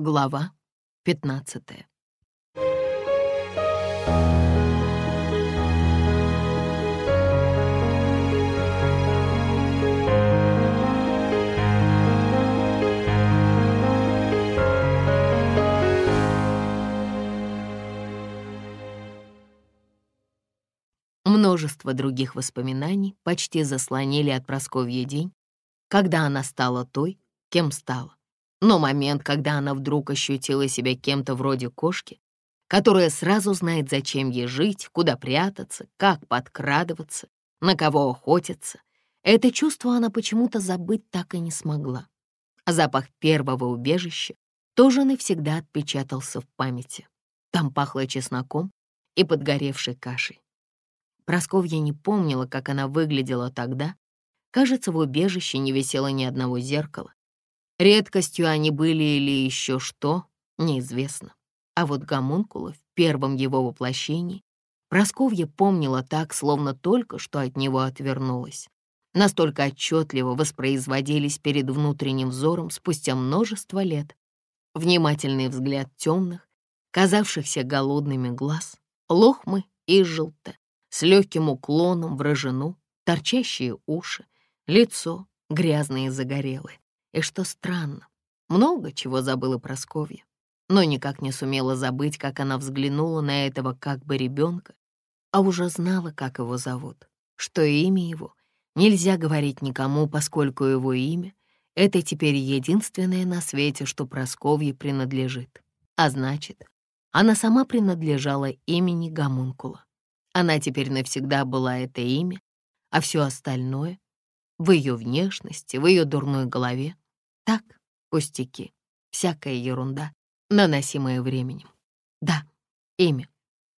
Глава 15 Множество других воспоминаний почти заслонили от Просковья день, когда она стала той, кем стала. Но момент, когда она вдруг ощутила себя кем-то вроде кошки, которая сразу знает, зачем ей жить, куда прятаться, как подкрадываться, на кого охотиться, это чувство она почему-то забыть так и не смогла. Запах первого убежища тоже навсегда отпечатался в памяти. Там пахло чесноком и подгоревшей кашей. Просковья не помнила, как она выглядела тогда. Кажется, в убежище не висело ни одного зеркала. Редкостью они были или еще что, неизвестно. А вот гомункула в первом его воплощении Просковья помнила так, словно только что от него отвернулась. Настолько отчетливо воспроизводились перед внутренним взором спустя множество лет. Внимательный взгляд темных, казавшихся голодными глаз, лохмы и желто, с легким уклоном в рожену, торчащие уши, лицо грязное и загорелое. И что странно, много чего забыла Просковья, но никак не сумела забыть, как она взглянула на этого как бы ребенка, а уже знала, как его зовут, что имя его нельзя говорить никому, поскольку его имя — это теперь единственное на свете, что Просковье принадлежит. А значит, она сама принадлежала имени Гомункула. Она теперь навсегда была это имя, а все остальное в ее внешности, в ее дурной голове. Так, пустяки, всякая ерунда, наносимая временем. Да, имя.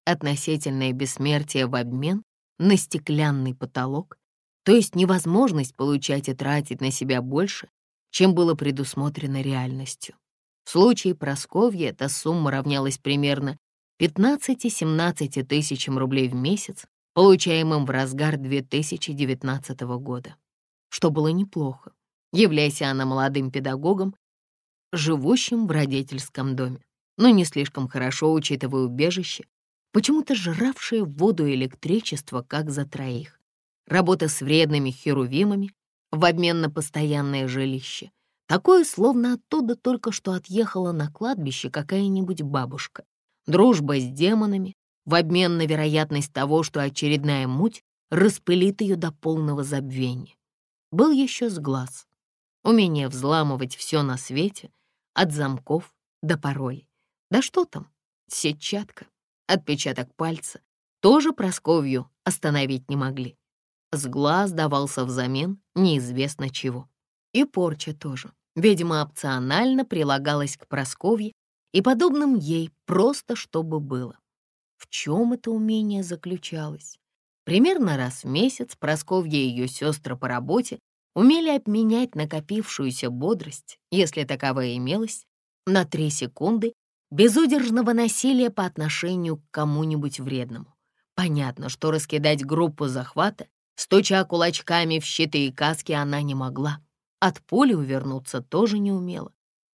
Относительное бессмертие в обмен на стеклянный потолок, то есть невозможность получать и тратить на себя больше, чем было предусмотрено реальностью. В случае Просковья эта сумма равнялась примерно 15-17 тысячам рублей в месяц, получаемым в разгар 2019 года что было неплохо, являясь она молодым педагогом, живущим в родительском доме, но не слишком хорошо, учитывая убежище, почему-то жравшее воду и электричество, как за троих. Работа с вредными херувимами в обмен на постоянное жилище. Такое, словно оттуда только что отъехала на кладбище какая-нибудь бабушка. Дружба с демонами в обмен на вероятность того, что очередная муть распылит ее до полного забвения был еще сглаз. Умение взламывать все на свете, от замков до паролей. Да что там, сетчатка, отпечаток пальца, тоже Просковью остановить не могли. Сглаз давался взамен неизвестно чего. И порча тоже, видимо, опционально прилагалась к Просковье и подобным ей просто чтобы было. В чем это умение заключалось? Примерно раз в месяц Просковья и ее сестры по работе умели обменять накопившуюся бодрость, если таковая имелась, на три секунды безудержного насилия по отношению к кому-нибудь вредному. Понятно, что раскидать группу захвата, стуча кулачками в щиты и каски, она не могла. От пули увернуться тоже не умела.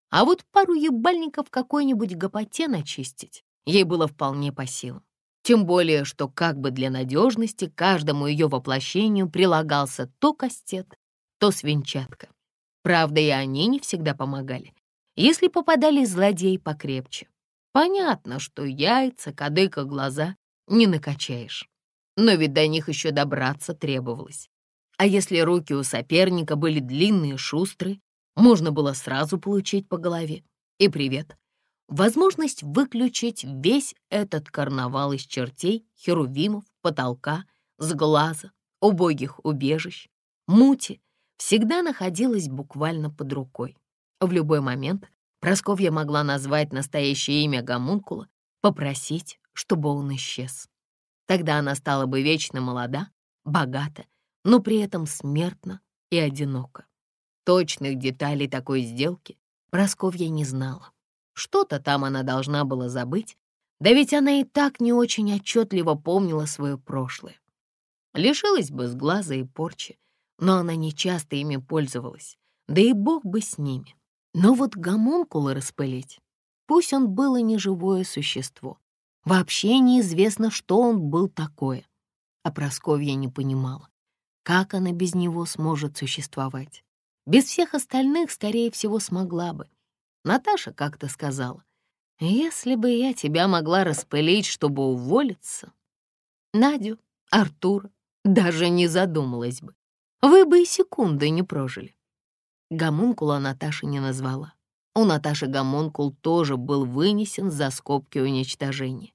А вот пару ебальников какой-нибудь гопоте начистить ей было вполне по силам. Тем более, что как бы для надежности каждому ее воплощению прилагался то кастет, то свинчатка. Правда, и они не всегда помогали, если попадали злодеи покрепче. Понятно, что яйца, кадыка, глаза не накачаешь. Но ведь до них еще добраться требовалось. А если руки у соперника были длинные шустрые, можно было сразу получить по голове. И привет возможность выключить весь этот карнавал из чертей, херувимов, потолка, сглаза, убогих убежищ, мути, всегда находилась буквально под рукой. В любой момент Просковья могла назвать настоящее имя гомункула, попросить, чтобы он исчез. Тогда она стала бы вечно молода, богата, но при этом смертна и одинока. Точных деталей такой сделки Просковья не знала. Что-то там она должна была забыть, да ведь она и так не очень отчетливо помнила свое прошлое. Лишилась бы с глаза и порчи, но она не часто ими пользовалась, да и бог бы с ними. Но вот гомункулы распылить Пусть он был и не живое существо. Вообще неизвестно, что он был такое. А Просковья не понимала, как она без него сможет существовать. Без всех остальных, скорее всего, смогла бы. Наташа как-то сказала, «Если бы я тебя могла распылить, чтобы уволиться...» Надю, Артура даже не задумалась бы. Вы бы и секунды не прожили. Гомункула Наташа не назвала. У Наташи гомункул тоже был вынесен за скобки уничтожения.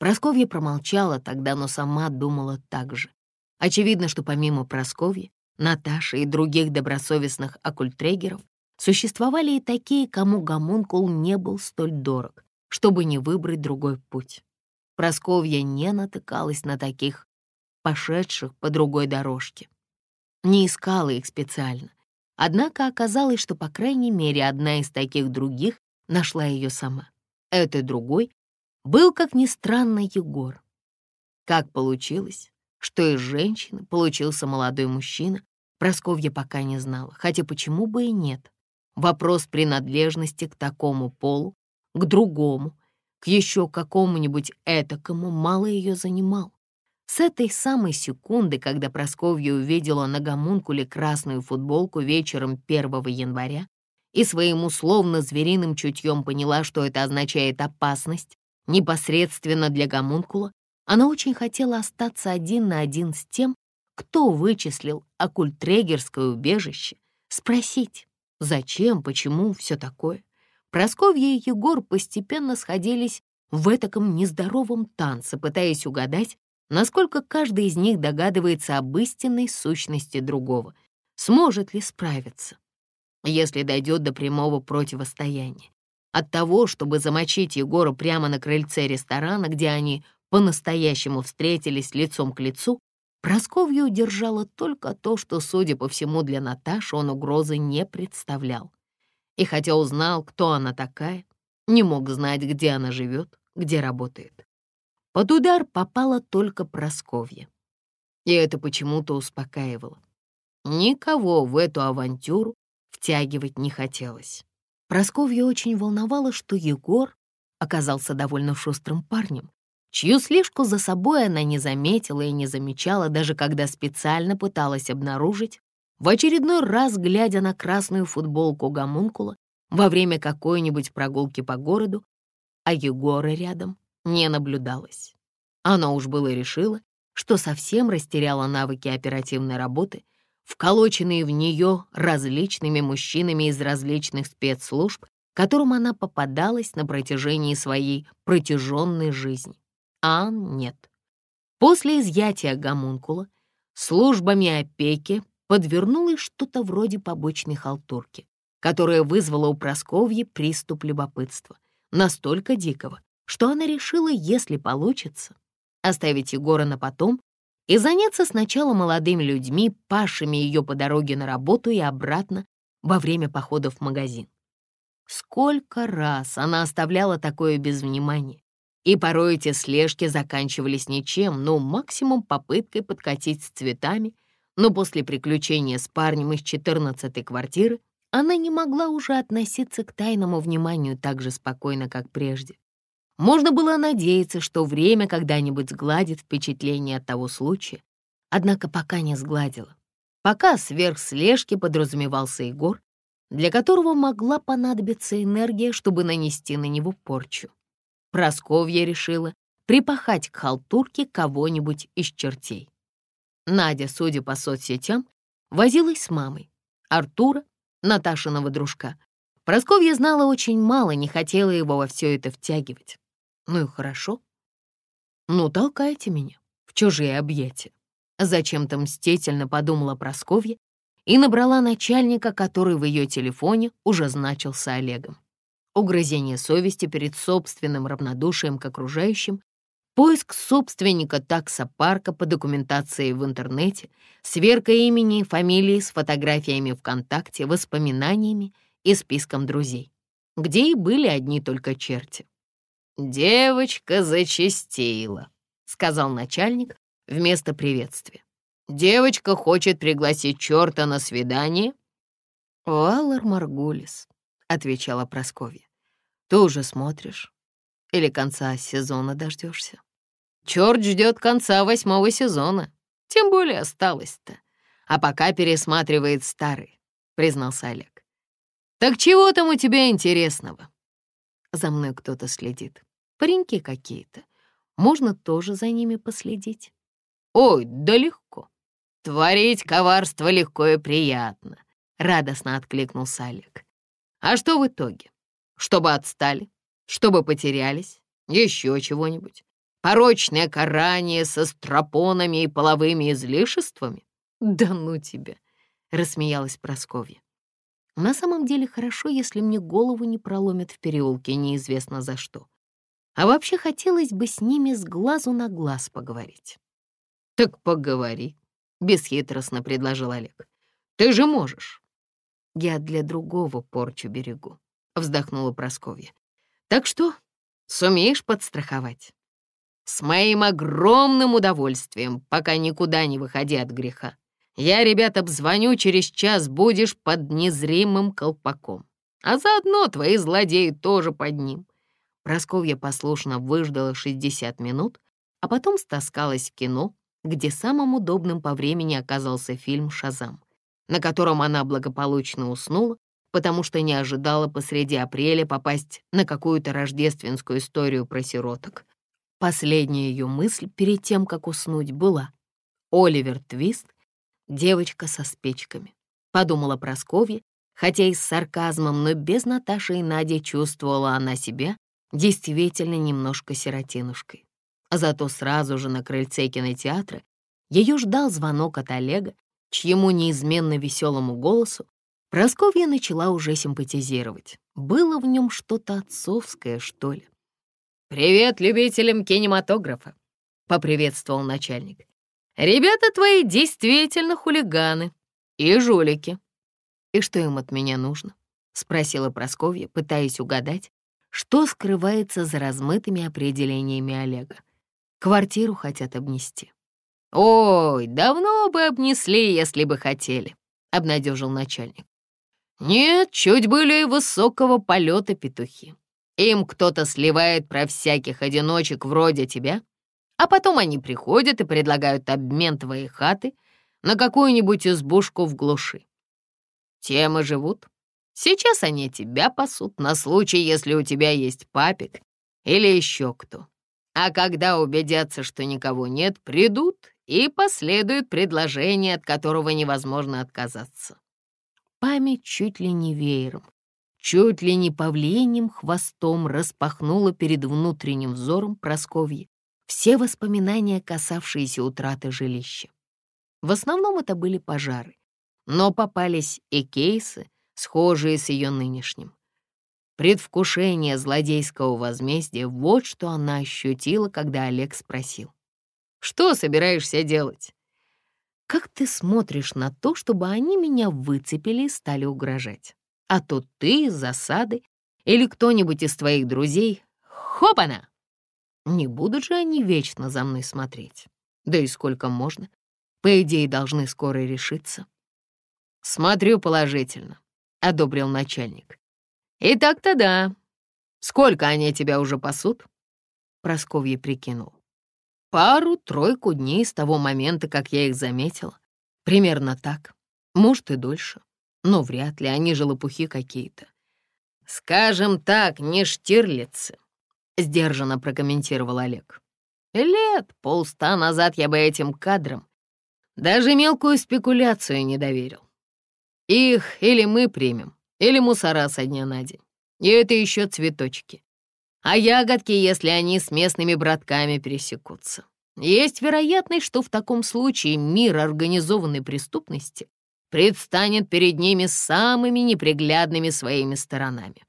Просковья промолчала тогда, но сама думала так же. Очевидно, что помимо Просковьи, Наташи и других добросовестных оккультрегеров существовали и такие, кому гомункул не был столь дорог, чтобы не выбрать другой путь. Просковья не натыкалась на таких, пошедших по другой дорожке. Не искала их специально. Однако оказалось, что, по крайней мере, одна из таких других нашла ее сама. Этой другой был, как ни странно, Егор. Как получилось, что из женщины получился молодой мужчина, Просковья пока не знала, хотя почему бы и нет. Вопрос принадлежности к такому полу, к другому, к еще какому-нибудь этакому мало ее занимал. С этой самой секунды, когда Просковья увидела на гомункуле красную футболку вечером 1 января и своим условно звериным чутьем поняла, что это означает опасность, непосредственно для гомункула, она очень хотела остаться один на один с тем, кто вычислил оккультрегерское убежище, спросить, зачем, почему, все такое. Просковья и Егор постепенно сходились в этаком нездоровом танце, пытаясь угадать, насколько каждый из них догадывается об истинной сущности другого, сможет ли справиться, если дойдет до прямого противостояния. От того, чтобы замочить Егора прямо на крыльце ресторана, где они по-настоящему встретились лицом к лицу, Просковью удержало только то, что, судя по всему, для Наташи он угрозы не представлял. И хотя узнал, кто она такая, не мог знать, где она живет, где работает. Под удар попала только Просковья. И это почему-то успокаивало. Никого в эту авантюру втягивать не хотелось. Просковья очень волновала, что Егор оказался довольно шустрым парнем, чью слежку за собой она не заметила и не замечала, даже когда специально пыталась обнаружить, в очередной раз глядя на красную футболку гомункула во время какой-нибудь прогулки по городу, а Егора рядом не наблюдалось. Она уж было решила, что совсем растеряла навыки оперативной работы, вколоченные в нее различными мужчинами из различных спецслужб, которым она попадалась на протяжении своей протяженной жизни. А нет. После изъятия гомункула службами опеки подвернулось что-то вроде побочной халтурки, которая вызвала у Просковьи приступ любопытства, настолько дикого, что она решила, если получится, оставить Егора на потом и заняться сначала молодыми людьми, пашами ее по дороге на работу и обратно во время походов в магазин. Сколько раз она оставляла такое без внимания, и порой эти слежки заканчивались ничем, ну, максимум попыткой подкатить с цветами, но после приключения с парнем из 14-й квартиры она не могла уже относиться к тайному вниманию так же спокойно, как прежде. Можно было надеяться, что время когда-нибудь сгладит впечатление от того случая, однако пока не сгладило. Пока сверх слежки подразумевался Егор, для которого могла понадобиться энергия, чтобы нанести на него порчу. Просковья решила припахать к халтурке кого-нибудь из чертей. Надя, судя по соцсетям, возилась с мамой. Артура, Наташиного дружка. Просковья знала очень мало, не хотела его во все это втягивать. Ну и хорошо. Ну, толкайте меня в чужие объятия. Зачем-то мстительно подумала Просковья и набрала начальника, который в ее телефоне уже значился Олегом. Угрызение совести перед собственным равнодушием к окружающим, поиск собственника таксопарка по документации в интернете, сверка имени и фамилии с фотографиями ВКонтакте, воспоминаниями и списком друзей, где и были одни только черти. «Девочка зачастила», — сказал начальник вместо приветствия. «Девочка хочет пригласить черта на свидание?» «Валар Маргулис», — отвечала Прасковья. Ты уже смотришь? Или конца сезона дождешься? Черт ждет конца восьмого сезона. Тем более осталось-то. А пока пересматривает старый, признался Олег. Так чего там у тебя интересного? За мной кто-то следит. Пареньки какие-то. Можно тоже за ними последить. Ой, да легко. Творить коварство легко и приятно, радостно откликнулся Олег. А что в итоге? Чтобы отстали? Чтобы потерялись? Еще чего-нибудь? Порочное карание со стропонами и половыми излишествами? Да ну тебя, рассмеялась Просковья. На самом деле хорошо, если мне голову не проломят в переулке неизвестно за что. А вообще хотелось бы с ними с глазу на глаз поговорить. «Так поговори», — бесхитростно предложил Олег. «Ты же можешь». «Я для другого порчу берегу», — вздохнула Просковья. «Так что, сумеешь подстраховать?» «С моим огромным удовольствием, пока никуда не выходи от греха. Я, ребята, обзвоню, через час будешь под незримым колпаком. А заодно твои злодеи тоже под ним». Просковья послушно выждала 60 минут, а потом стаскалась в кино, где самым удобным по времени оказался фильм «Шазам», на котором она благополучно уснула, потому что не ожидала посреди апреля попасть на какую-то рождественскую историю про сироток. Последняя ее мысль перед тем, как уснуть, была «Оливер Твист девочка со спичками», — подумала Просковья, хотя и с сарказмом, но без Наташи и Нади чувствовала она себя действительно немножко сиротинушкой. А зато сразу же на крыльце кинотеатра ее ждал звонок от Олега, чьему неизменно веселому голосу Просковья начала уже симпатизировать. Было в нем что-то отцовское, что ли. «Привет любителям кинематографа», — поприветствовал начальник. Ребята твои действительно хулиганы и жулики. И что им от меня нужно? Спросила Просковья, пытаясь угадать, что скрывается за размытыми определениями Олега. Квартиру хотят обнести. «Ой, давно бы обнесли, если бы хотели», — обнадежил начальник. «Нет, чуть более высокого полета петухи. Им кто-то сливает про всяких одиночек вроде тебя, а потом они приходят и предлагают обмен твоей хаты на какую-нибудь избушку в глуши. Тем и живут. Сейчас они тебя пасут на случай, если у тебя есть папик или еще кто. А когда убедятся, что никого нет, придут и последует предложение, от которого невозможно отказаться. Память чуть ли не веером, чуть ли не павлиним хвостом распахнула перед внутренним взором Просковьи все воспоминания, касавшиеся утраты жилища. В основном это были пожары, но попались и кейсы, схожие с ее нынешним. Предвкушение злодейского возмездия — вот что она ощутила, когда Олег спросил. «Что собираешься делать?» «Как ты смотришь на то, чтобы они меня выцепили и стали угрожать? А то ты из засады или кто-нибудь из твоих друзей... Хопана!» Не будут же они вечно за мной смотреть. Да и сколько можно. По идее, должны скоро решиться. Смотрю положительно, — одобрил начальник. И так-то да. Сколько они тебя уже пасут? Просковья прикинул. Пару-тройку дней с того момента, как я их заметила. Примерно так. Может, и дольше. Но вряд ли, они же лопухи какие-то. Скажем так, не штирлицы. — сдержанно прокомментировал Олег. «Лет полста назад я бы этим кадрам даже мелкую спекуляцию не доверил. Их или мы примем, или мусора со дня на день. И это еще цветочки. А ягодки, если они с местными братками пересекутся. Есть вероятность, что в таком случае мир организованной преступности предстанет перед ними самыми неприглядными своими сторонами.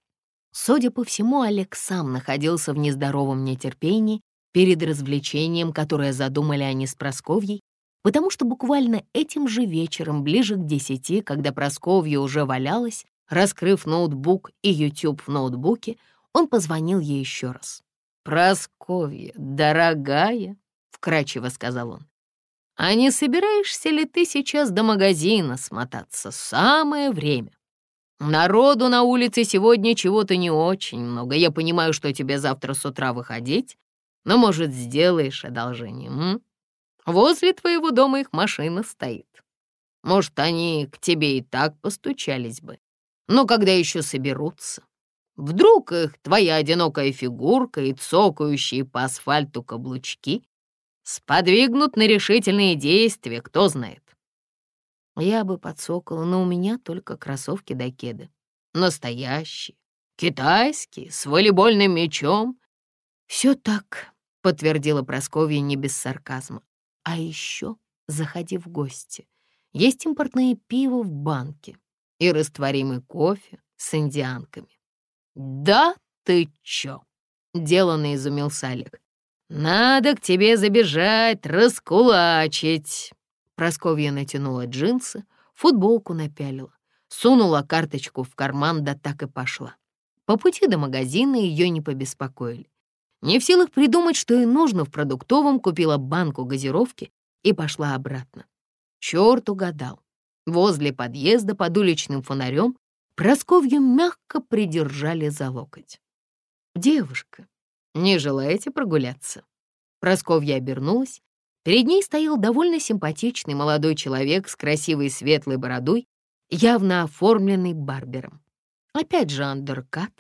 Судя по всему, Олег сам находился в нездоровом нетерпении перед развлечением, которое задумали они с Просковьей, потому что буквально этим же вечером, ближе к десяти, когда Просковья уже валялась, раскрыв ноутбук и YouTube в ноутбуке, он позвонил ей еще раз. «Просковья, дорогая», — вкрадчиво сказал он, «а не собираешься ли ты сейчас до магазина смотаться? Самое время». Народу на улице сегодня чего-то не очень много. Я понимаю, что тебе завтра с утра выходить, но, может, сделаешь одолжение, м? Возле твоего дома их машина стоит. Может, они к тебе и так постучались бы. Но когда еще соберутся? Вдруг их твоя одинокая фигурка и цокающие по асфальту каблучки сподвигнут на решительные действия, кто знает. Я бы подсокала, но у меня только кроссовки до кеды. Настоящие, китайские, с волейбольным мячом. Все так, подтвердила Просковья не без сарказма. А еще заходи в гости. Есть импортное пиво в банке и растворимый кофе с индианками. «Да ты чё?» — деланно изумился Олег. «Надо к тебе забежать, раскулачить!» Просковья натянула джинсы, футболку напялила, сунула карточку в карман, да так и пошла. По пути до магазина ее не побеспокоили. Не в силах придумать, что ей нужно в продуктовом, купила банку газировки и пошла обратно. Черт угадал. Возле подъезда под уличным фонарем Просковью мягко придержали за локоть. «Девушка, не желаете прогуляться?» Просковья обернулась Перед ней стоял довольно симпатичный молодой человек с красивой светлой бородой, явно оформленный барбером. Опять же андеркат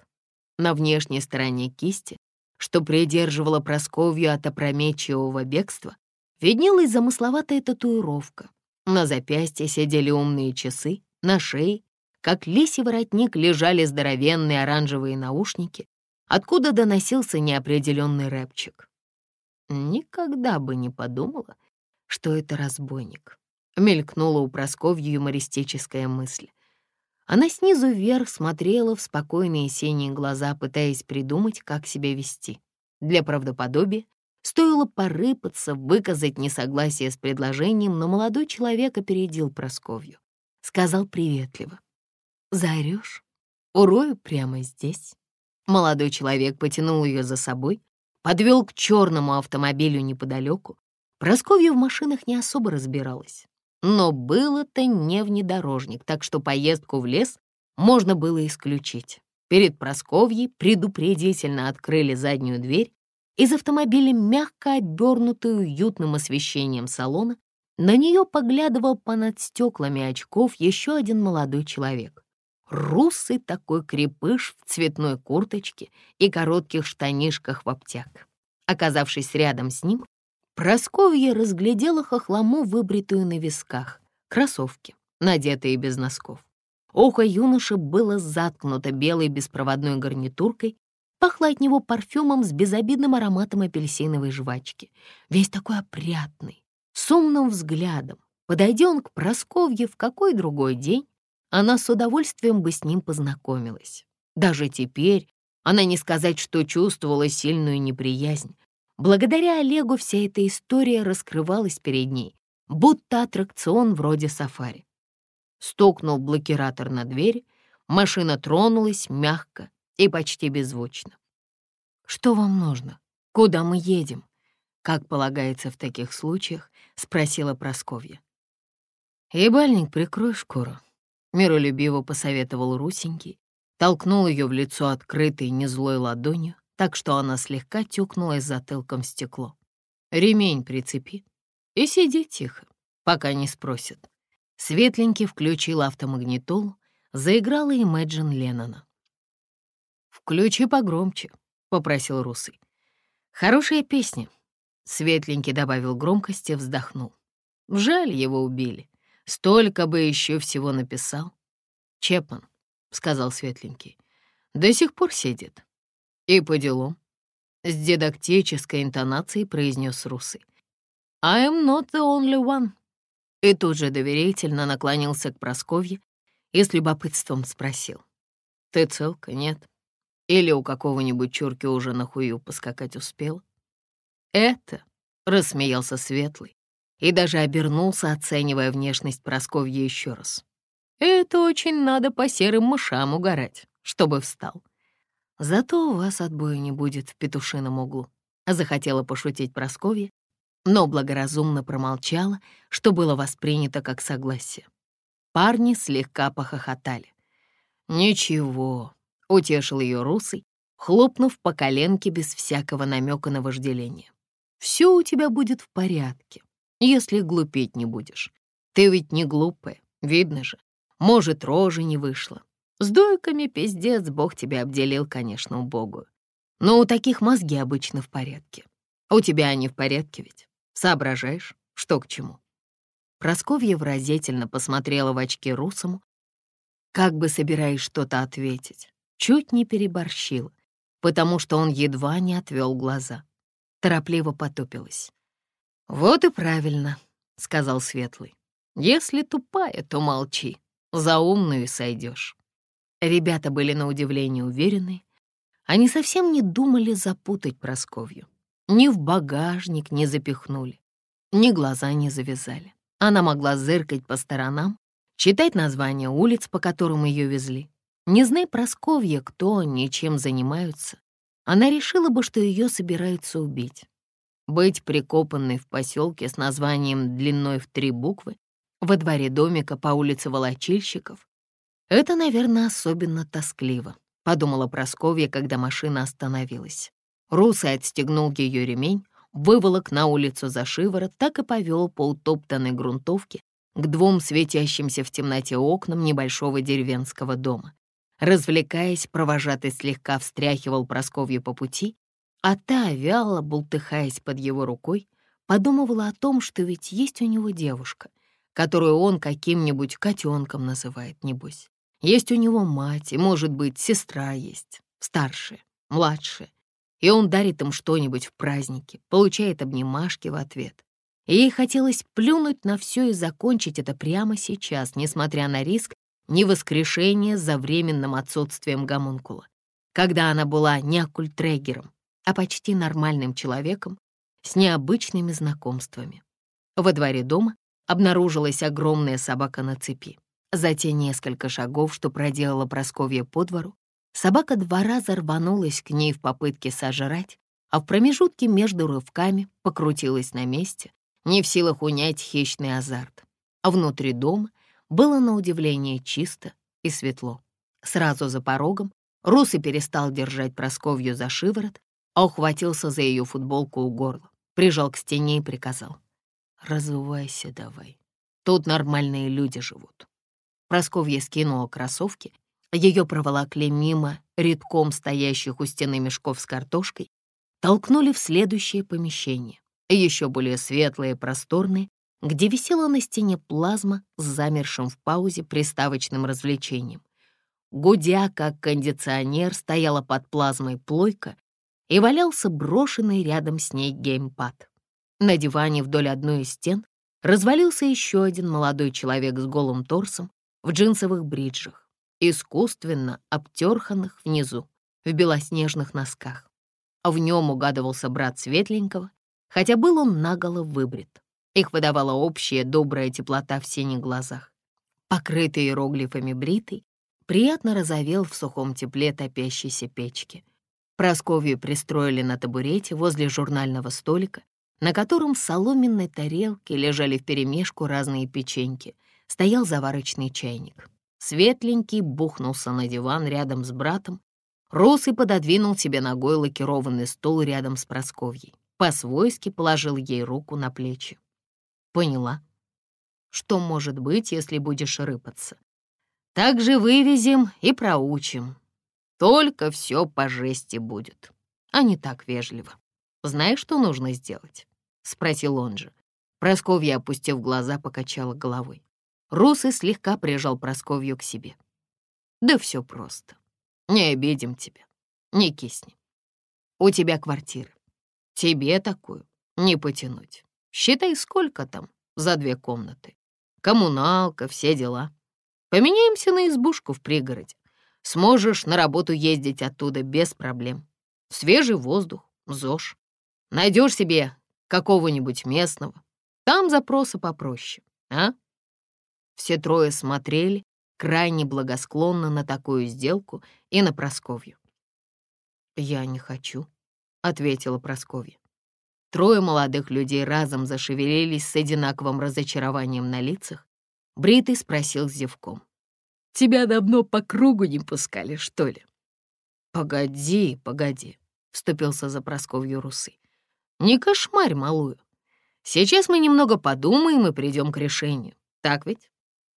на внешней стороне кисти, что придерживала Просковью от опрометчивого бегства, виднелась замысловатая татуировка. На запястье сидели умные часы, на шее, как лисий воротник, лежали здоровенные оранжевые наушники, откуда доносился неопределенный рэпчик. Никогда бы не подумала, что это разбойник. Мелькнула у Прасковьи юмористическая мысль. Она снизу вверх смотрела в спокойные синие глаза, пытаясь придумать, как себя вести. Для правдоподобия стоило порыпаться, выказать несогласие с предложением, но молодой человек опередил Просковью. Сказал приветливо. «Заорешь? Урою прямо здесь». Молодой человек потянул ее за собой, подвел к черному автомобилю неподалеку. Просковья в машинах не особо разбиралась. Но был это не внедорожник, так что поездку в лес можно было исключить. Перед Просковьей предупредительно открыли заднюю дверь. Из автомобиля, мягко обернутую уютным освещением салона, на нее поглядывал понад стеклами очков еще один молодой человек. Русый такой крепыш в цветной курточке и коротких штанишках в обтяг. Оказавшись рядом с ним, Просковья разглядела хохлому, выбритую на висках, кроссовки, надетые без носков. Ухо юноши было заткнуто белой беспроводной гарнитуркой, пахло от него парфюмом с безобидным ароматом апельсиновой жвачки. Весь такой опрятный, с умным взглядом. Подойдя он к Просковье в какой другой день, она с удовольствием бы с ним познакомилась. Даже теперь она не сказать, что чувствовала сильную неприязнь. Благодаря Олегу вся эта история раскрывалась перед ней, будто аттракцион вроде сафари. Стукнул блокиратор на дверь, машина тронулась мягко и почти беззвучно. «Что вам нужно? Куда мы едем?» Как полагается в таких случаях, спросила Просковья. «Ебальник прикрой шкуру», Миролюбиво посоветовал Русенький, толкнул ее в лицо открытой незлой ладонью, так что она слегка тюкнулась затылком в стекло. «Ремень прицепи и сиди тихо, пока не спросят». Светленький включил автомагнитолу, заиграла Imagine Леннона. «Включи погромче», — попросил Русый. «Хорошая песня», — Светленький добавил громкости, вздохнул. «Жаль, его убили. Столько бы еще всего написал. Чепман, — сказал Светленький, — до сих пор сидит. И по делу. С дидактической интонацией произнес Русый. «I am not the only one». И тут же доверительно наклонился к Просковье и с любопытством спросил. «Ты целка, нет? Или у какого-нибудь чурки уже на хую поскакать успел?» «Это», — рассмеялся Светлый, и даже обернулся, оценивая внешность Просковья еще раз. «Это очень надо по серым мышам угорать, чтобы встал. Зато у вас отбоя не будет в петушином углу», — захотела пошутить Просковья, но благоразумно промолчала, что было воспринято как согласие. Парни слегка похохотали. «Ничего», — утешил ее Русый, хлопнув по коленке без всякого намека на вожделение. «Все у тебя будет в порядке, если глупеть не будешь. Ты ведь не глупая, видно же. Может, рожи не вышло. С дойками пиздец, бог тебя обделил, конечно, убогую. Но у таких мозги обычно в порядке. У тебя они в порядке ведь. Соображаешь, что к чему?» Просковья выразительно посмотрела в очки Русому, как бы собираясь что-то ответить. Чуть не переборщила, потому что он едва не отвел глаза. Торопливо потупилась. «Вот и правильно», — сказал Светлый. «Если тупая, то молчи, за умную сойдешь». Ребята были на удивление уверены. Они совсем не думали запутать Просковью. Ни в багажник не запихнули, ни глаза не завязали. Она могла зыркать по сторонам, читать названия улиц, по которым ее везли. Не зная Просковья, кто они, чем занимаются, она решила бы, что ее собираются убить. Быть прикопанной в поселке с названием длиной в три буквы во дворе домика по улице Волочильщиков — это, наверное, особенно тоскливо, подумала Просковья, когда машина остановилась. Русый отстегнул ее ремень, выволок на улицу за шиворот, так и повел по утоптанной грунтовке, к двум светящимся в темноте окнам небольшого деревенского дома. Развлекаясь, провожатый слегка встряхивал Просковью по пути, а та, вяло бултыхаясь под его рукой, подумывала о том, что ведь есть у него девушка, которую он каким-нибудь котенком называет, небось. Есть у него мать, и, может быть, сестра есть, старшая, младшая, и он дарит им что-нибудь в празднике, получает обнимашки в ответ. И ей хотелось плюнуть на все и закончить это прямо сейчас, несмотря на риск невоскрешения за временным отсутствием гомункула. Когда она была не оккультрегером, а почти нормальным человеком с необычными знакомствами. Во дворе дома обнаружилась огромная собака на цепи. За те несколько шагов, что проделала Просковья по двору, собака два раза рванулась к ней в попытке сожрать, а в промежутке между рывками покрутилась на месте, не в силах унять хищный азарт. А внутри дома было на удивление чисто и светло. Сразу за порогом Русый перестал держать Просковью за шиворот, а ухватился за ее футболку у горла, прижал к стене и приказал. «Разувайся давай. Тут нормальные люди живут». Просковья скинула кроссовки, ее проволокли мимо редком стоящих у стены мешков с картошкой, толкнули в следующее помещение еще более светлые и просторные, где висела на стене плазма с замершим в паузе приставочным развлечением. Гудя, как кондиционер, стояла под плазмой плойка и валялся брошенный рядом с ней геймпад. На диване вдоль одной из стен развалился еще один молодой человек с голым торсом в джинсовых бриджах, искусственно обтерханных внизу, в белоснежных носках. В нем угадывался брат Светленького, хотя был он наголо выбрит. Их выдавала общая добрая теплота в синих глазах. Покрытый иероглифами бритый, приятно разовел в сухом тепле топящейся печки. Просковью пристроили на табурете возле журнального столика, на котором в соломенной тарелке лежали вперемешку разные печеньки. Стоял заварочный чайник. Светленький бухнулся на диван рядом с братом. Русый пододвинул себе ногой лакированный стол рядом с Просковьей по-свойски положил ей руку на плечи. Поняла. Что может быть, если будешь рыпаться? Так же вывезем и проучим. Только все по жести будет, а не так вежливо. Знаешь, что нужно сделать? Спросил он же. Просковья, опустив глаза, покачала головой. Русый слегка прижал Просковью к себе. Да все просто. Не обидим тебя, не кисни. У тебя квартира. Тебе такую не потянуть. Считай, сколько там за две комнаты. Коммуналка, все дела. Поменяемся на избушку в пригороде. Сможешь на работу ездить оттуда без проблем. Свежий воздух, ЗОЖ. Найдешь себе какого-нибудь местного. Там запросы попроще, а? Все трое смотрели крайне благосклонно на такую сделку и на Просковью. «Я не хочу», — ответила Прасковья. Трое молодых людей разом зашевелились с одинаковым разочарованием на лицах. Бритый спросил с зевком. Тебя давно по кругу не пускали, что ли?» «Погоди, погоди», — вступился за Просковью Русы. «Не кошмарь малую. Сейчас мы немного подумаем и придем к решению. Так ведь?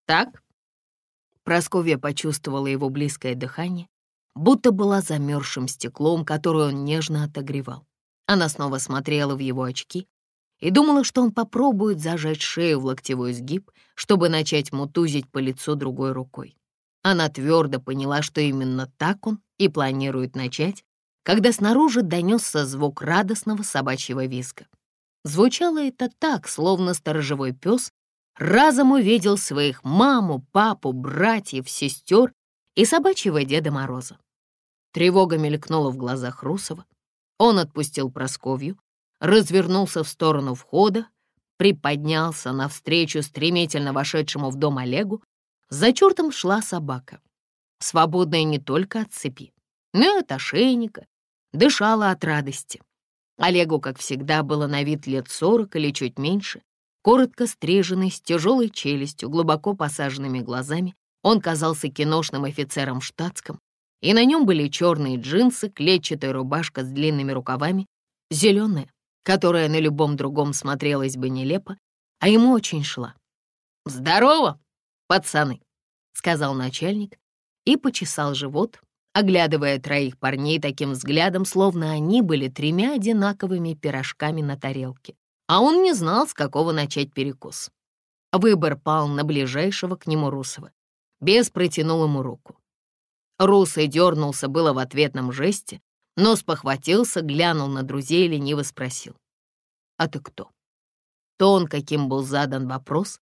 Так?» Просковья почувствовала его близкое дыхание, будто была замерзшим стеклом, которое он нежно отогревал. Она снова смотрела в его очки и думала, что он попробует зажать шею в локтевой сгиб, чтобы начать мутузить по лицу другой рукой. Она твердо поняла, что именно так он и планирует начать, когда снаружи донесся звук радостного собачьего визга. Звучало это так, словно сторожевой пес разом увидел своих маму, папу, братьев, сестер и собачьего Деда Мороза. Тревога мелькнула в глазах Русова. Он отпустил Просковью, развернулся в сторону входа, приподнялся навстречу стремительно вошедшему в дом Олегу. За чертом шла собака, свободная не только от цепи, но и от ошейника, дышала от радости. Олегу, как всегда, было на вид лет сорок или чуть меньше, коротко стриженный, с тяжелой челюстью, глубоко посаженными глазами. Он казался киношным офицером штатском, и на нем были черные джинсы, клетчатая рубашка с длинными рукавами, зеленая, которая на любом другом смотрелась бы нелепо, а ему очень шла. «Здорово, пацаны!» — сказал начальник и почесал живот, оглядывая троих парней таким взглядом, словно они были тремя одинаковыми пирожками на тарелке, а он не знал, с какого начать перекус. Выбор пал на ближайшего к нему Русова. Бес протянул ему руку. Русый дернулся было в ответном жесте, но спохватился, глянул на друзей и лениво спросил. «А ты кто?» Тон, каким был задан вопрос,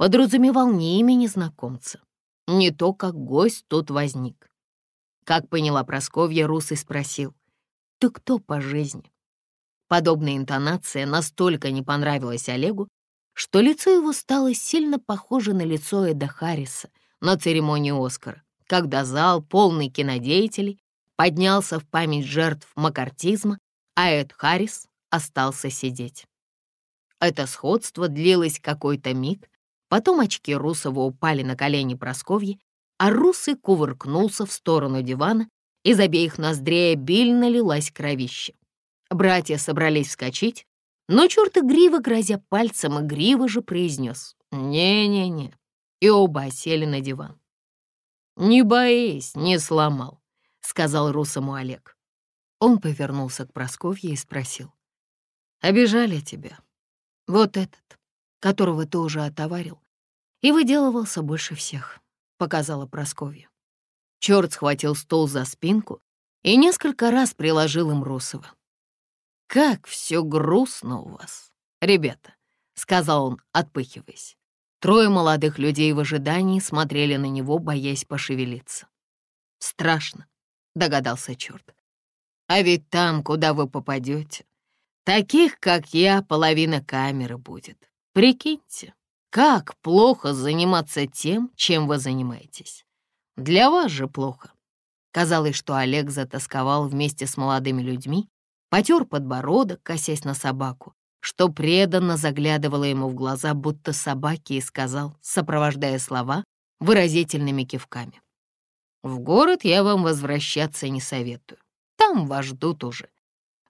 подразумевал не имя незнакомца, не то, как гость тут возник. Как поняла Просковья, Русый спросил, «Ты кто по жизни?» Подобная интонация настолько не понравилась Олегу, что лицо его стало сильно похоже на лицо Эда Харриса на церемонии Оскара, когда зал, полный кинодеятелей, поднялся в память жертв макартизма, а Эд Харрис остался сидеть. Это сходство длилось какой-то миг, потом очки Русова упали на колени Просковьи, а Русый кувыркнулся в сторону дивана, из обеих ноздрей обильно лилась кровище. Братья собрались вскочить, но черт игриво, грозя пальцем, игриво же произнес «Не-не-не», и оба сели на диван. «Не боись, не сломал. — сказал Русому Олег. Он повернулся к Просковье и спросил. «Обижали тебя. Вот этот, которого ты уже отоварил, и выделывался больше всех», — показала Просковья. Черт схватил стол за спинку и несколько раз приложил им Русова. «Как все грустно у вас, ребята», — сказал он, отпыхиваясь. Трое молодых людей в ожидании смотрели на него, боясь пошевелиться. Страшно, — догадался черт. «А ведь там, куда вы попадете, таких, как я, половина камеры будет. Прикиньте, как плохо заниматься тем, чем вы занимаетесь. Для вас же плохо». Казалось, что Олег затасковал вместе с молодыми людьми, потер подбородок, косясь на собаку, что преданно заглядывало ему в глаза, будто собаки, и сказал, сопровождая слова выразительными кивками. В город я вам возвращаться не советую. Там вас ждут уже.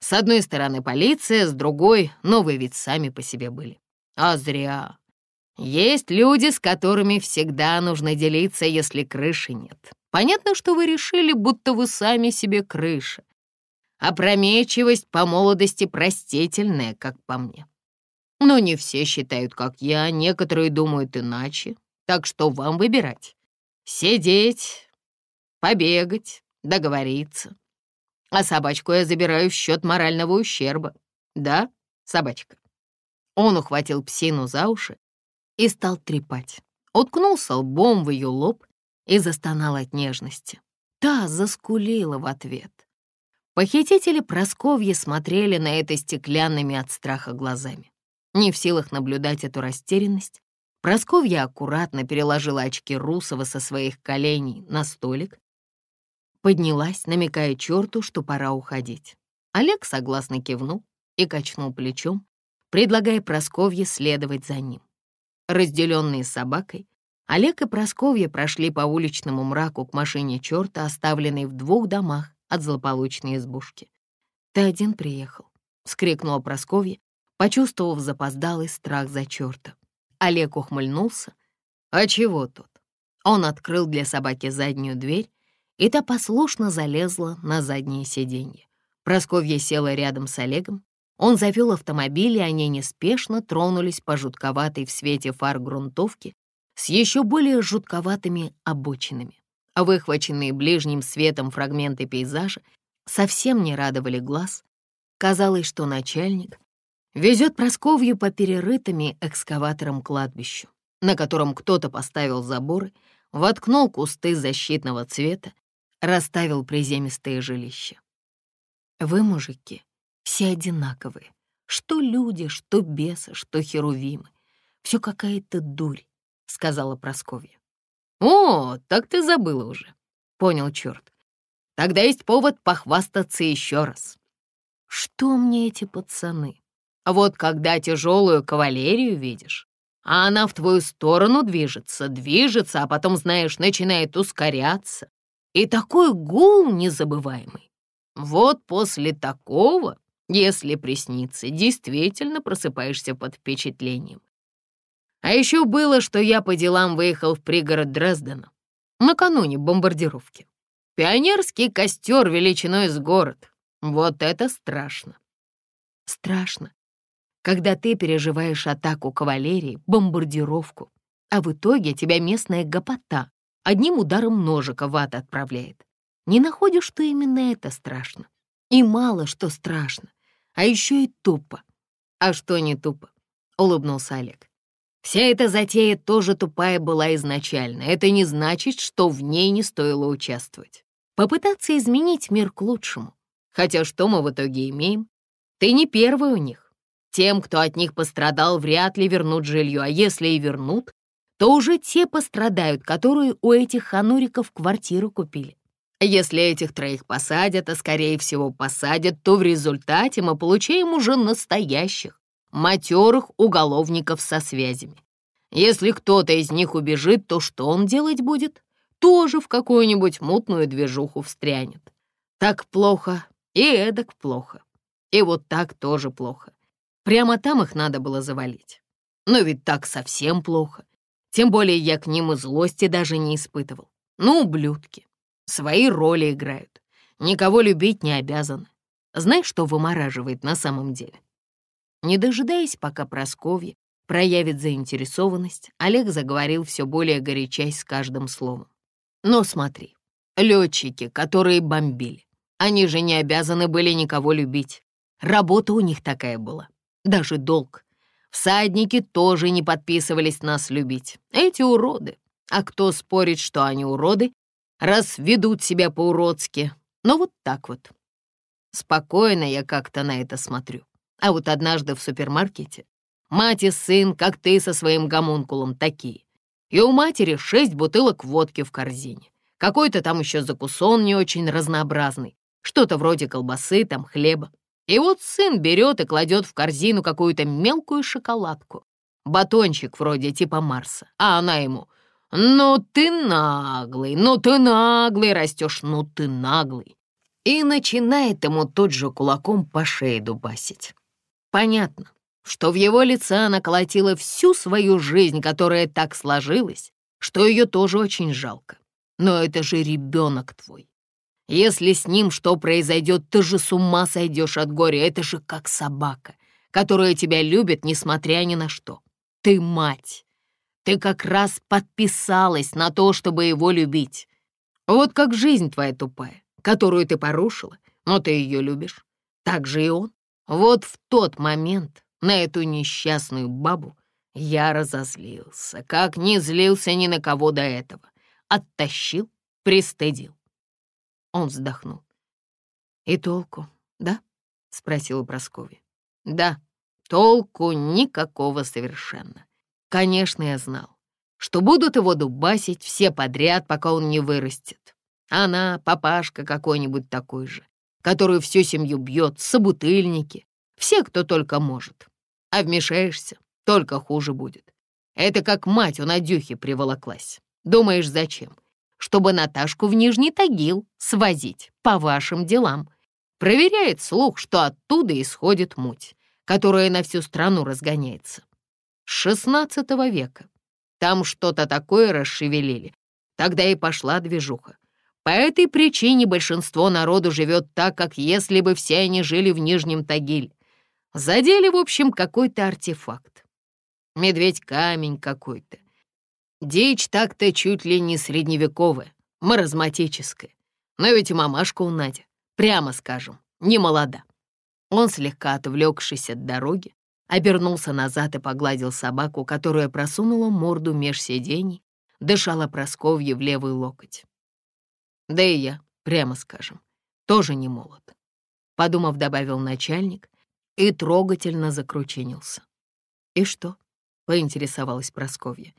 С одной стороны полиция, с другой — но вы ведь сами по себе были. А зря. Есть люди, с которыми всегда нужно делиться, если крыши нет. Понятно, что вы решили, будто вы сами себе крыша. Опрометчивость по молодости простительная, как по мне. Но не все считают, как я, некоторые думают иначе, так что вам выбирать. Сидеть побегать, договориться. А собачку я забираю в счет морального ущерба. Да, собачка?» Он ухватил псину за уши и стал трепать. Уткнулся лбом в ее лоб и застонал от нежности. Та заскулила в ответ. Похитители Просковьи смотрели на это стеклянными от страха глазами. Не в силах наблюдать эту растерянность, Просковья аккуратно переложила очки Русова со своих коленей на столик поднялась, намекая черту, что пора уходить. Олег согласно кивнул и качнул плечом, предлагая Просковье следовать за ним. Разделенные собакой, Олег и Просковья прошли по уличному мраку к машине черта, оставленной в двух домах от злополучной избушки. «Ты один приехал», — скрикнула Просковья, почувствовав запоздалый страх за черта. Олег ухмыльнулся. «А чего тут?» Он открыл для собаки заднюю дверь, и та послушно залезла на заднее сиденье. Просковья села рядом с Олегом. Он завел автомобиль, и они неспешно тронулись по жутковатой в свете фар грунтовке с еще более жутковатыми обочинами. Выхваченные ближним светом фрагменты пейзажа совсем не радовали глаз. Казалось, что начальник везет Просковью по перерытыми экскаватором кладбищу, на котором кто-то поставил заборы, воткнул кусты защитного цвета, расставил приземистые жилища. Вы, мужики, все одинаковые. Что люди, что бесы, что херувимы. Все какая-то дурь сказала Просковья. «О, так ты забыла уже», — понял черт. «Тогда есть повод похвастаться еще раз». «Что мне эти пацаны? Вот когда тяжелую кавалерию видишь, а она в твою сторону движется, движется, а потом, знаешь, начинает ускоряться. И такой гул незабываемый. Вот после такого, если приснится, действительно просыпаешься под впечатлением. А еще было, что я по делам выехал в пригород Дрездена накануне бомбардировки. Пионерский костер величиной с город. Вот это страшно. Страшно, когда ты переживаешь атаку кавалерии, бомбардировку, а в итоге тебя местная гопота одним ударом ножика в ад отправляет. Не находишь, что именно это страшно? И мало что страшно, а еще и тупо. А что не тупо? Улыбнулся Олег. Вся эта затея тоже тупая была изначально. Это не значит, что в ней не стоило участвовать. Попытаться изменить мир к лучшему. Хотя что мы в итоге имеем? Ты не первый у них. Тем, кто от них пострадал, вряд ли вернут жилье, а если и вернут, то уже те пострадают, которые у этих хануриков квартиру купили. Если этих троих посадят, а скорее всего посадят, то в результате мы получаем уже настоящих, матерых уголовников со связями. Если кто-то из них убежит, то что он делать будет? Тоже в какую-нибудь мутную движуху встрянет. Так плохо и эдак плохо. И вот так тоже плохо. Прямо там их надо было завалить. Но ведь так совсем плохо. Тем более я к ним и злости даже не испытывал. Ну, ублюдки. Свои роли играют. Никого любить не обязаны. Знаешь, что вымораживает на самом деле? Не дожидаясь, пока Просковья проявит заинтересованность, Олег заговорил все более горячась с каждым словом. «Но смотри, летчики, которые бомбили, они же не обязаны были никого любить. Работа у них такая была, даже долг. Всадники тоже не подписывались нас любить. Эти уроды. А кто спорит, что они уроды, раз ведут себя по-уродски? Ну вот так вот. Спокойно я как-то на это смотрю. А вот однажды в супермаркете мать и сын, как ты со своим гомункулом, такие. И у матери шесть бутылок водки в корзине. Какой-то там еще закусон не очень разнообразный. Что-то вроде колбасы, там хлеба. И вот сын берет и кладет в корзину какую-то мелкую шоколадку. Батончик вроде типа Марса. А она ему «Ну ты наглый, ну ты наглый растешь, ну ты наглый». И начинает ему тот же кулаком по шее дубасить. Понятно, что в его лице она колотила всю свою жизнь, которая так сложилась, что ее тоже очень жалко. Но это же ребенок твой. Если с ним что произойдет, ты же с ума сойдешь от горя. Это же как собака, которая тебя любит, несмотря ни на что. Ты мать. Ты как раз подписалась на то, чтобы его любить. Вот как жизнь твоя тупая, которую ты порушила, но ты ее любишь. Так же и он. Вот в тот момент на эту несчастную бабу я разозлился, как не злился ни на кого до этого. Оттащил, пристыдил. Он вздохнул. «И толку, да?» — спросила Прасковья. «Да, толку никакого совершенно. Конечно, я знал, что будут его дубасить все подряд, пока он не вырастет. Она, папашка какой-нибудь такой же которую всю семью бьет, собутыльники, все, кто только может. А вмешаешься, только хуже будет. Это как мать у Надюхи приволоклась. Думаешь, зачем? Чтобы Наташку в Нижний Тагил свозить по вашим делам. Проверяет слух, что оттуда исходит муть, которая на всю страну разгоняется. Шестнадцатого века. Там что-то такое расшевелили. Тогда и пошла движуха. По этой причине большинство народу живет так, как если бы все они жили в Нижнем Тагиле. Задели, в общем, какой-то артефакт. Медведь-камень какой-то. Дичь так-то чуть ли не средневековая, маразматическая. Но ведь мамашка у Нади, прямо скажем, не молода. Он, слегка отвлекшись от дороги, обернулся назад и погладил собаку, которая просунула морду меж сидений, дышала Просковье в левый локоть. Да и я, прямо скажем, тоже не молод. Подумав, добавил начальник и трогательно закручинился. «И что?» — поинтересовалась Просковья.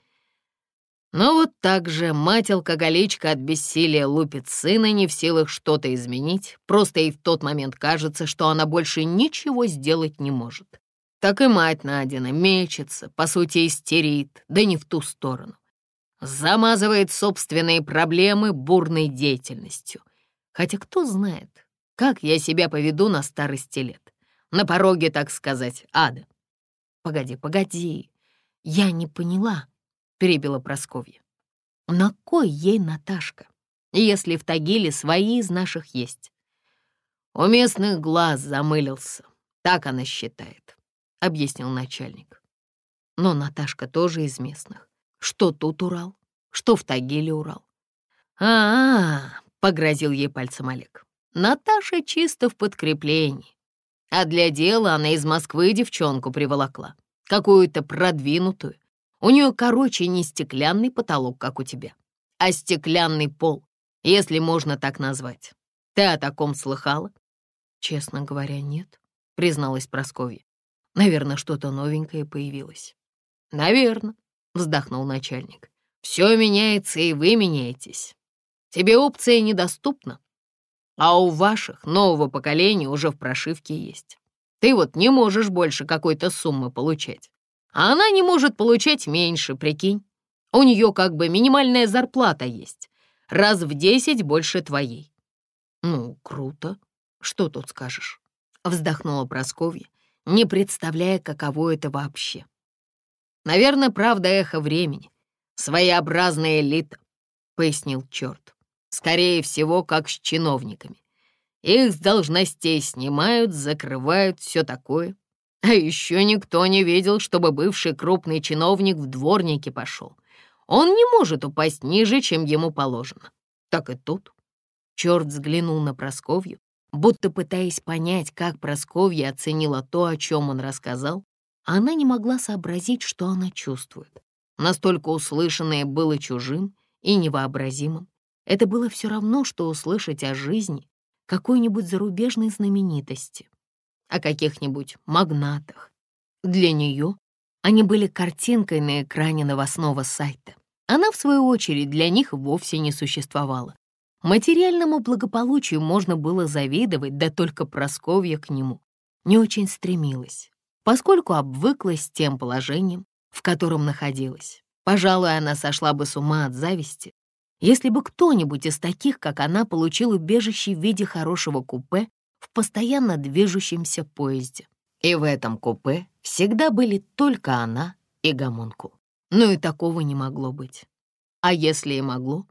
Но вот так же мать-алкоголичка от бессилия лупит сына, не в силах что-то изменить, просто ей в тот момент кажется, что она больше ничего сделать не может. Так и мать Надина мечется, по сути истерит, да не в ту сторону. Замазывает собственные проблемы бурной деятельностью. Хотя кто знает, как я себя поведу на старости лет. На пороге, так сказать, ада. Погоди, погоди, я не поняла перебила Просковья. На кой ей Наташка, если в Тагиле свои из наших есть? У местных глаз замылился, так она считает, объяснил начальник. Но Наташка тоже из местных. Что тут Урал, что в Тагиле Урал. А-а, -а погрозил ей пальцем Олег. Наташа чисто в подкреплении. А для дела она из Москвы девчонку приволокла, какую-то продвинутую, у нее, короче, не стеклянный потолок, как у тебя, а стеклянный пол, если можно так назвать. Ты о таком слыхала? Честно говоря, нет, призналась Прасковья. Наверное, что-то новенькое появилось. Наверное, вздохнул начальник. Все меняется, и вы меняетесь. Тебе опция недоступна, а у ваших нового поколения уже в прошивке есть. Ты вот не можешь больше какой-то суммы получать. А она не может получать меньше, прикинь. У нее как бы минимальная зарплата есть. Раз в десять больше твоей. Ну, круто. Что тут скажешь? Вздохнула Просковья, не представляя, каково это вообще. Наверное, правда эхо времени. Своеобразная элита, пояснил черт. Скорее всего, как с чиновниками. Их с должностей снимают, закрывают, все такое. А еще никто не видел, чтобы бывший крупный чиновник в дворники пошел. Он не может упасть ниже, чем ему положено. Так и тут. Черт взглянул на Просковью, будто пытаясь понять, как Просковья оценила то, о чем он рассказал, она не могла сообразить, что она чувствует. Настолько услышанное было чужим и невообразимым. Это было все равно, что услышать о жизни какой-нибудь зарубежной знаменитости о каких-нибудь магнатах. Для нее они были картинкой на экране новостного сайта. Она, в свою очередь, для них вовсе не существовала. Материальному благополучию можно было завидовать, да только Просковья к нему не очень стремилась, поскольку обвыклась тем положением, в котором находилась. Пожалуй, она сошла бы с ума от зависти, если бы кто-нибудь из таких, как она, получил убежище в виде хорошего купе в постоянно движущемся поезде. И в этом купе всегда были только она и гомункул. Но и такого не могло быть. А если и могло,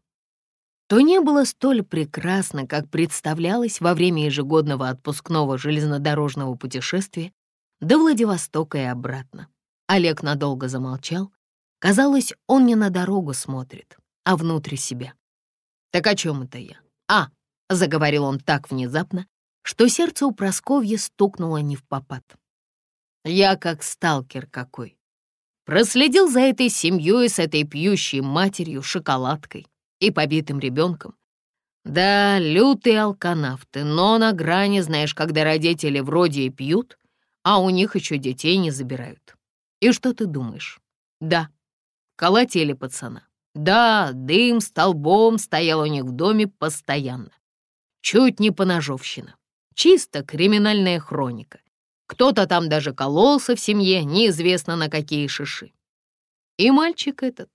то не было столь прекрасно, как представлялось во время ежегодного отпускного железнодорожного путешествия до Владивостока и обратно. Олег надолго замолчал. Казалось, он не на дорогу смотрит, а внутрь себя. «Так о чем это я?» «А!» — заговорил он так внезапно, что сердце у Просковьи стукнуло не в попад. Я как сталкер какой. Проследил за этой семьей с этой пьющей матерью, шоколадкой и побитым ребенком. Да, лютые алканавты, но на грани, знаешь, когда родители вроде и пьют, а у них еще детей не забирают. И что ты думаешь? Да, колотили пацана. Да, дым столбом стоял у них в доме постоянно. Чуть не поножовщина. Чисто криминальная хроника. Кто-то там даже кололся в семье, неизвестно на какие шиши. И мальчик этот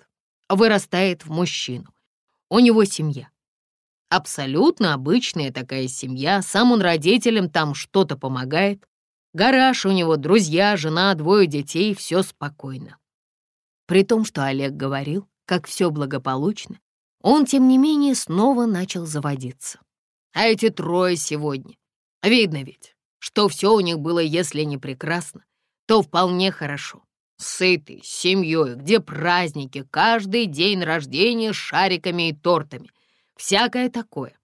вырастает в мужчину. У него семья. Абсолютно обычная такая семья, сам он родителям там что-то помогает. Гараж у него, друзья, жена, двое детей, все спокойно. При том, что Олег говорил, как все благополучно, он, тем не менее, снова начал заводиться. А эти трое сегодня. Видно ведь, что все у них было, если не прекрасно, то вполне хорошо. Сытый, с семьей, где праздники, каждый день рождения с шариками и тортами. Всякое такое.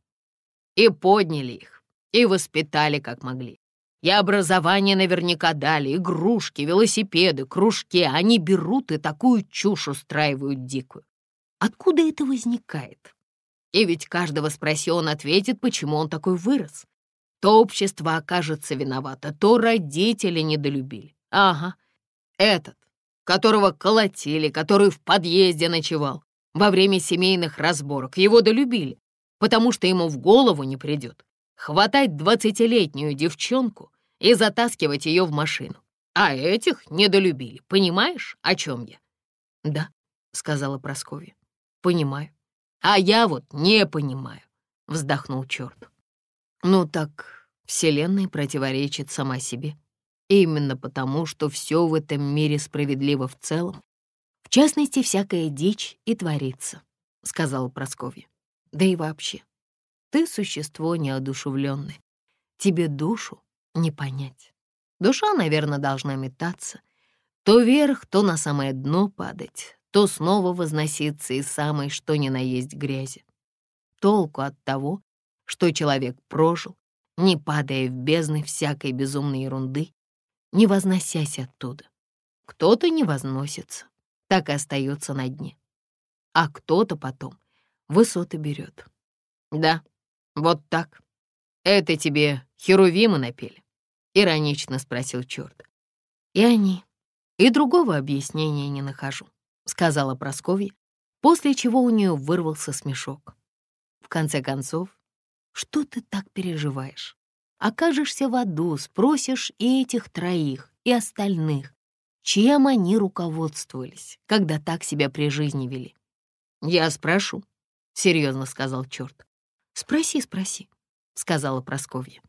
И подняли их, и воспитали как могли. И образование наверняка дали, игрушки, велосипеды, кружки. Они берут и такую чушь устраивают дикую. Откуда это возникает? И ведь каждого спроси, он ответит, почему он такой вырос. То общество окажется виновато, то родители недолюбили. Ага, этот, которого колотили, который в подъезде ночевал, во время семейных разборок. Его долюбили, потому что ему в голову не придет хватать двадцатилетнюю девчонку и затаскивать ее в машину. А этих недолюбили. Понимаешь, о чем я? «Да», — сказала Прасковья. «Понимаю. А я вот не понимаю», — вздохнул черт. «Ну так Вселенная противоречит сама себе. Именно потому, что все в этом мире справедливо в целом, в частности, всякая дичь и творится, — сказала Прасковья. Да и вообще, ты существо неодушевленное. Тебе душу не понять. Душа, наверное, должна метаться. То вверх, то на самое дно падать, то снова возноситься из самой что ни на есть грязи. Толку от того, что человек прожил, не падая в бездны всякой безумной ерунды, не возносясь оттуда. Кто-то не возносится, так и остается на дне. А кто-то потом высоты берет. Да, вот так. Это тебе херувимы напели? Иронично спросил черт. И они. И другого объяснения не нахожу, сказала Прасковья, после чего у нее вырвался смешок. В конце концов, что ты так переживаешь? Окажешься в аду, спросишь и этих троих, и остальных, чем они руководствовались, когда так себя при жизни вели. «Я спрошу», — серьезно сказал черт. «Спроси, спроси», — сказала Просковья.